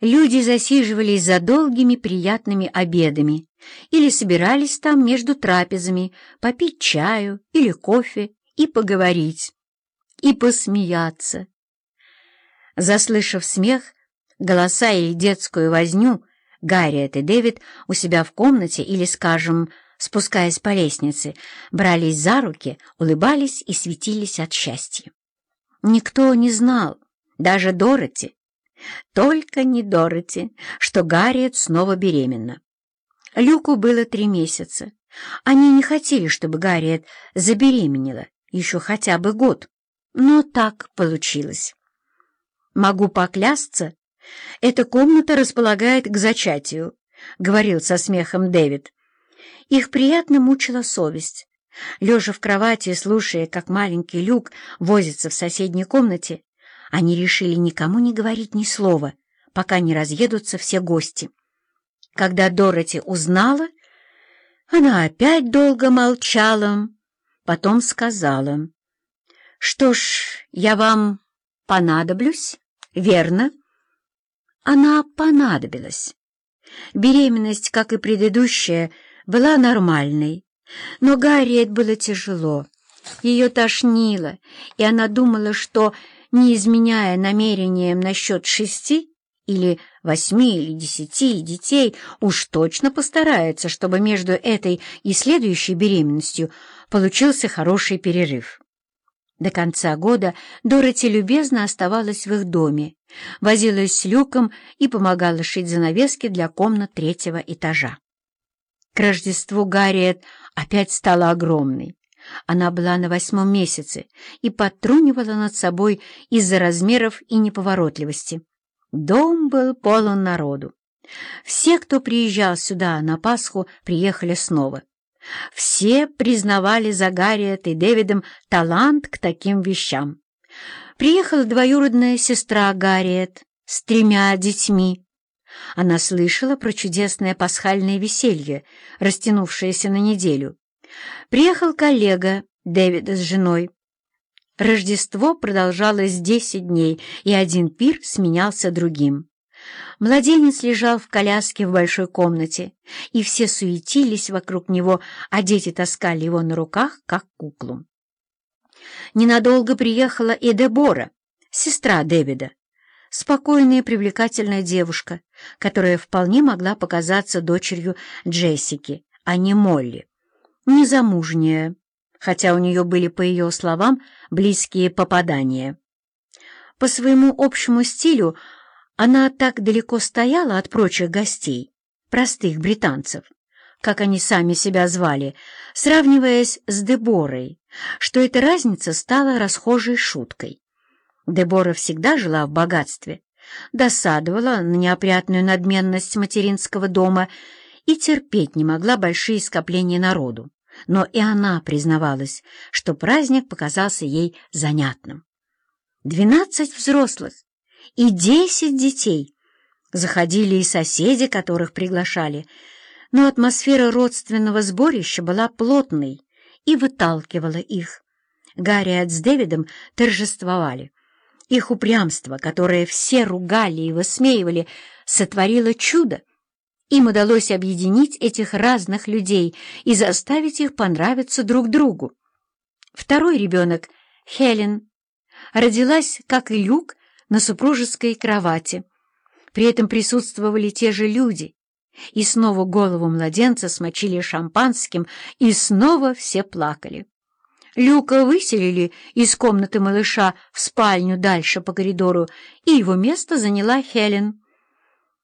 люди засиживались за долгими приятными обедами или собирались там между трапезами попить чаю или кофе и поговорить, и посмеяться. Заслышав смех, голоса или детскую возню, Гарриет и Дэвид у себя в комнате или, скажем, спускаясь по лестнице, брались за руки, улыбались и светились от счастья. Никто не знал, даже Дороти, только не Дороти, что Гарриет снова беременна. Люку было три месяца. Они не хотели, чтобы Гарриет забеременела еще хотя бы год, но так получилось. Могу поклясться, эта комната располагает к зачатию, — говорил со смехом Дэвид. Их приятно мучила совесть. Лежа в кровати слушая, как маленький Люк возится в соседней комнате, они решили никому не говорить ни слова, пока не разъедутся все гости. Когда Дороти узнала, она опять долго молчала, потом сказала, «Что ж, я вам понадоблюсь, верно?» Она понадобилась. Беременность, как и предыдущая, была нормальной, но Гарриет было тяжело. Ее тошнило, и она думала, что не изменяя намерениям насчет шести или восьми или десяти детей, уж точно постарается, чтобы между этой и следующей беременностью получился хороший перерыв. До конца года Дороти любезно оставалась в их доме, возилась с Люком и помогала шить занавески для комнат третьего этажа. К Рождеству Гарриет опять стала огромной. Она была на восьмом месяце и подтрунивала над собой из-за размеров и неповоротливости. Дом был полон народу. Все, кто приезжал сюда на Пасху, приехали снова. Все признавали за Гарриет и Дэвидом талант к таким вещам. Приехала двоюродная сестра Гарриет с тремя детьми. Она слышала про чудесное пасхальное веселье, растянувшееся на неделю. Приехал коллега Дэвида с женой. Рождество продолжалось десять дней, и один пир сменялся другим. Младенец лежал в коляске в большой комнате, и все суетились вокруг него, а дети таскали его на руках, как куклу. Ненадолго приехала и Дебора, сестра Дэвида, спокойная и привлекательная девушка, которая вполне могла показаться дочерью Джессики, а не Молли незамужняя, хотя у нее были, по ее словам, близкие попадания. По своему общему стилю она так далеко стояла от прочих гостей, простых британцев, как они сами себя звали, сравниваясь с Деборой, что эта разница стала расхожей шуткой. Дебора всегда жила в богатстве, досадовала на неопрятную надменность материнского дома и терпеть не могла большие скопления народу но и она признавалась, что праздник показался ей занятным. Двенадцать взрослых и десять детей. Заходили и соседи, которых приглашали, но атмосфера родственного сборища была плотной и выталкивала их. Гарриет с Дэвидом торжествовали. Их упрямство, которое все ругали и высмеивали, сотворило чудо. Им удалось объединить этих разных людей и заставить их понравиться друг другу. Второй ребенок, Хелен, родилась, как и Люк, на супружеской кровати. При этом присутствовали те же люди. И снова голову младенца смочили шампанским, и снова все плакали. Люка выселили из комнаты малыша в спальню дальше по коридору, и его место заняла Хелен.